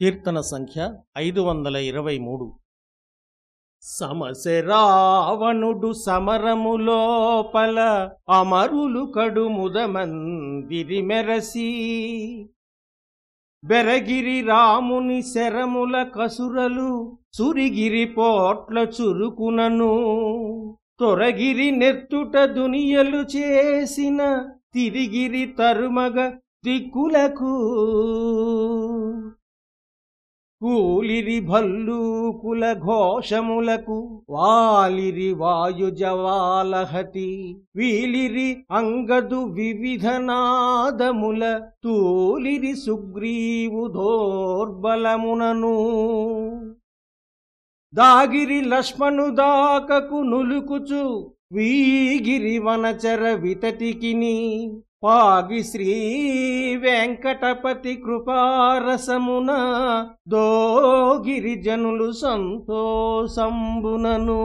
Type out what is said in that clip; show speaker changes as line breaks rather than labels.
కీర్తన సంఖ్య ఐదు వందల ఇరవై మూడు. సమశరావణుడు సమరములోపల అమరులు కడుముదమందిరి మెరసి. బెరగిరి రాముని శరముల కసురలు సురిగిరి పోట్ల చురుకునను. తొరగిరి నెత్తుట దునియలు చేసిన తిరిగిరి తరుమగ దిక్కులకు. కూలిరి భల్లూకుల ఘోషములకు వాలిరి వాయుజవాలహతి వీలిరి అంగదు వివిధ నాదముల తూలిరి సుగ్రీవు దోర్బలమునను. దాగిరి లక్ష్మణు దాకకు నులుకుచు వీగిరి వనచర వితటికిని. పావి శ్రీ వెంకటపతి కృపారసమున దో గిరిజనులు సంతోషంబునను.